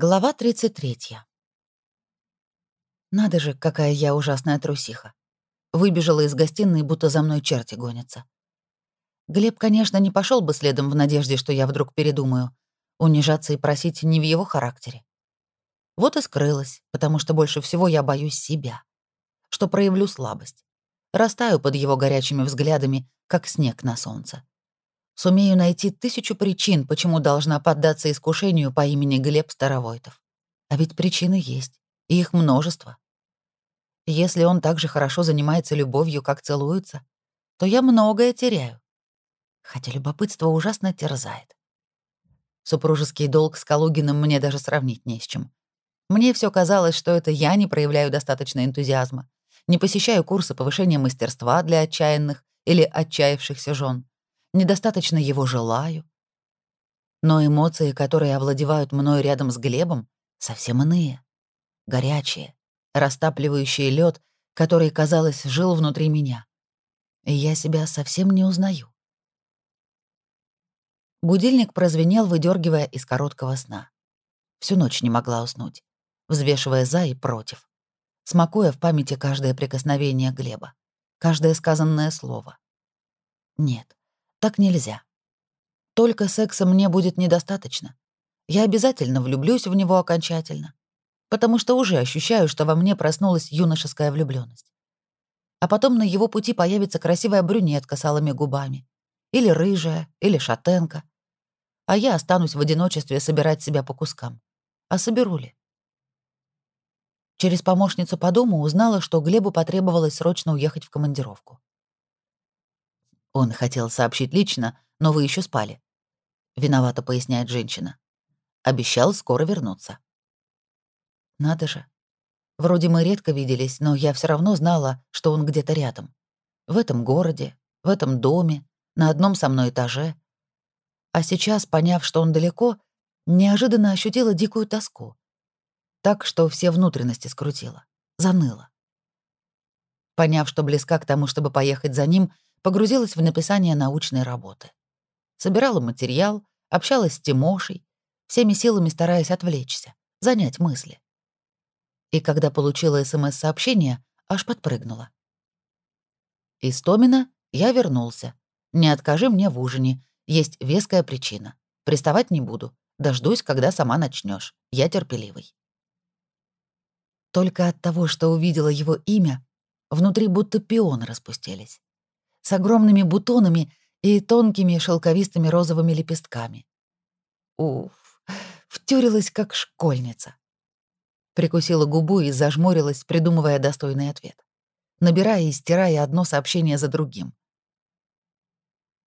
Глава 33. Надо же, какая я ужасная трусиха. Выбежала из гостиной, будто за мной черти гонятся. Глеб, конечно, не пошел бы следом в надежде, что я вдруг передумаю. Унижаться и просить не в его характере. Вот и скрылась, потому что больше всего я боюсь себя. Что проявлю слабость. Растаю под его горячими взглядами, как снег на солнце. Сумею найти тысячу причин, почему должна поддаться искушению по имени Глеб Старовойтов. А ведь причины есть, и их множество. Если он так же хорошо занимается любовью, как целуется, то я многое теряю. Хотя любопытство ужасно терзает. Супружеский долг с Калугиным мне даже сравнить не с чем. Мне все казалось, что это я не проявляю достаточно энтузиазма, не посещаю курсы повышения мастерства для отчаянных или отчаявшихся жен недостаточно его желаю. Но эмоции, которые овладевают мною рядом с Глебом, совсем иные. Горячие, растапливающие лед, который, казалось, жил внутри меня. И я себя совсем не узнаю. Будильник прозвенел, выдергивая из короткого сна. Всю ночь не могла уснуть, взвешивая за и против, смакуя в памяти каждое прикосновение Глеба, каждое сказанное слово. Нет, так нельзя. Только секса мне будет недостаточно. Я обязательно влюблюсь в него окончательно, потому что уже ощущаю, что во мне проснулась юношеская влюблённость. А потом на его пути появится красивая брюнетка с алыми губами, или рыжая, или шатенка. А я останусь в одиночестве собирать себя по кускам. А соберу ли? Через помощницу по дому узнала, что Глебу потребовалось срочно уехать в командировку. Он хотел сообщить лично, но вы еще спали. Виновато поясняет женщина. Обещал скоро вернуться. Надо же. Вроде мы редко виделись, но я все равно знала, что он где-то рядом. В этом городе, в этом доме, на одном со мной этаже. А сейчас, поняв, что он далеко, неожиданно ощутила дикую тоску. Так, что все внутренности скрутила, заныла. Поняв, что близка к тому, чтобы поехать за ним, погрузилась в написание научной работы. Собирала материал, общалась с Тимошей, всеми силами стараясь отвлечься, занять мысли. И когда получила СМС-сообщение, аж подпрыгнула. Из Томина я вернулся. Не откажи мне в ужине, есть веская причина. Приставать не буду, дождусь, когда сама начнешь. Я терпеливый. Только от того, что увидела его имя, внутри будто пионы распустились с огромными бутонами и тонкими шелковистыми розовыми лепестками. Уф, втюрилась как школьница. Прикусила губу и зажмурилась, придумывая достойный ответ, набирая и стирая одно сообщение за другим.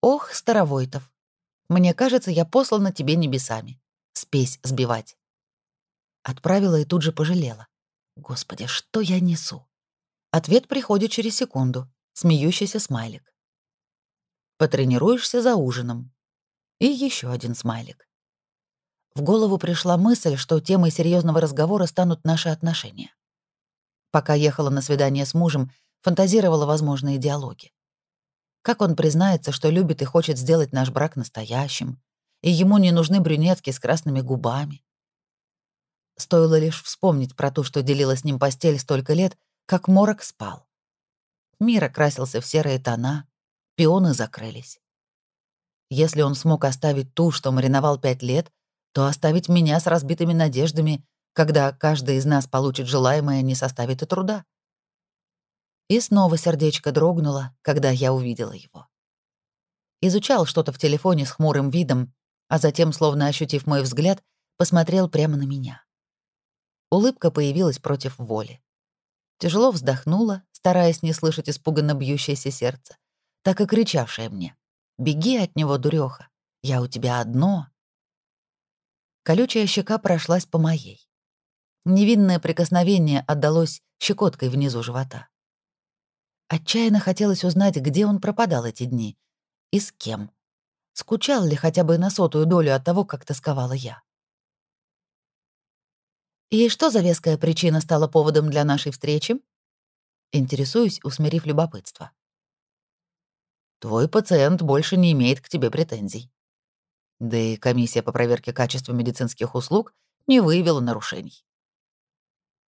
«Ох, Старовойтов, мне кажется, я послана тебе небесами. Спесь сбивать». Отправила и тут же пожалела. Господи, что я несу? Ответ приходит через секунду. Смеющийся смайлик. Потренируешься за ужином. И еще один смайлик. В голову пришла мысль, что темой серьезного разговора станут наши отношения. Пока ехала на свидание с мужем, фантазировала возможные диалоги. Как он признается, что любит и хочет сделать наш брак настоящим, и ему не нужны брюнетки с красными губами. Стоило лишь вспомнить про то, что делила с ним постель столько лет, как морок спал. Мир окрасился в серые тона, пионы закрылись. Если он смог оставить ту, что мариновал пять лет, то оставить меня с разбитыми надеждами, когда каждый из нас получит желаемое, не составит и труда. И снова сердечко дрогнуло, когда я увидела его. Изучал что-то в телефоне с хмурым видом, а затем, словно ощутив мой взгляд, посмотрел прямо на меня. Улыбка появилась против воли. Тяжело вздохнула, стараясь не слышать испуганно бьющееся сердце так и кричавшая мне. «Беги от него, дуреха, я у тебя одно». Колючая щека прошлась по моей. Невинное прикосновение отдалось щекоткой внизу живота. Отчаянно хотелось узнать, где он пропадал эти дни и с кем. Скучал ли хотя бы на сотую долю от того, как тосковала я. «И что за веская причина стала поводом для нашей встречи?» Интересуюсь, усмирив любопытство. Твой пациент больше не имеет к тебе претензий. Да и комиссия по проверке качества медицинских услуг не выявила нарушений.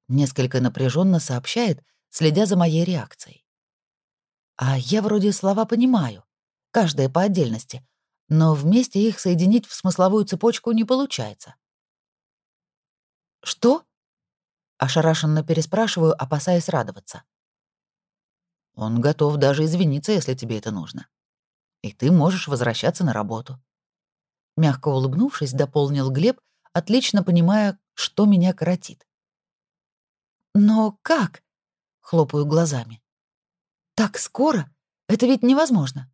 Несколько напряженно сообщает, следя за моей реакцией. А я вроде слова понимаю, каждая по отдельности, но вместе их соединить в смысловую цепочку не получается. «Что?» — ошарашенно переспрашиваю, опасаясь радоваться. «Он готов даже извиниться, если тебе это нужно. И ты можешь возвращаться на работу». Мягко улыбнувшись, дополнил Глеб, отлично понимая, что меня коротит. «Но как?» — хлопаю глазами. «Так скоро? Это ведь невозможно».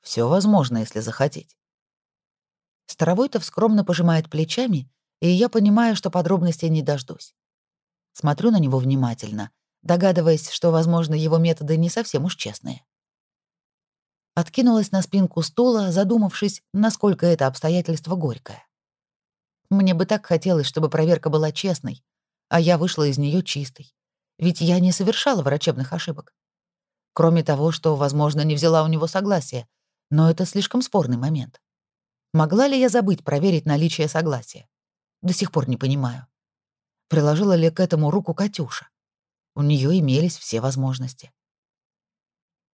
Все возможно, если захотеть. Старовойтов скромно пожимает плечами, и я понимаю, что подробностей не дождусь. Смотрю на него внимательно, догадываясь, что, возможно, его методы не совсем уж честные. Откинулась на спинку стула, задумавшись, насколько это обстоятельство горькое. Мне бы так хотелось, чтобы проверка была честной, а я вышла из нее чистой. Ведь я не совершала врачебных ошибок. Кроме того, что, возможно, не взяла у него согласия, но это слишком спорный момент. Могла ли я забыть проверить наличие согласия? До сих пор не понимаю. Приложила ли к этому руку Катюша? У нее имелись все возможности.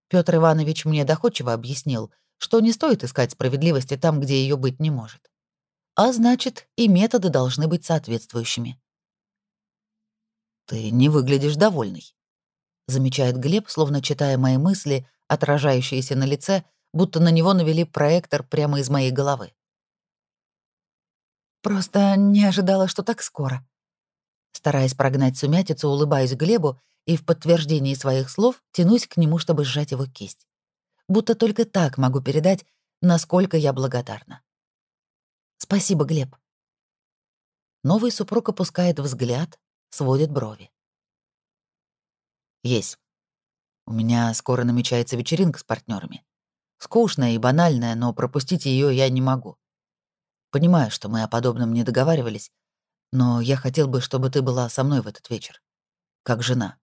Петр Иванович мне доходчиво объяснил, что не стоит искать справедливости там, где ее быть не может. А значит, и методы должны быть соответствующими. «Ты не выглядишь довольной», — замечает Глеб, словно читая мои мысли, отражающиеся на лице, будто на него навели проектор прямо из моей головы. «Просто не ожидала, что так скоро». Стараясь прогнать сумятицу, улыбаюсь Глебу и в подтверждении своих слов тянусь к нему, чтобы сжать его кисть. Будто только так могу передать, насколько я благодарна. «Спасибо, Глеб». Новый супруг опускает взгляд, сводит брови. «Есть. У меня скоро намечается вечеринка с партнерами. Скучная и банальная, но пропустить ее я не могу. Понимаю, что мы о подобном не договаривались, но я хотел бы, чтобы ты была со мной в этот вечер. Как жена.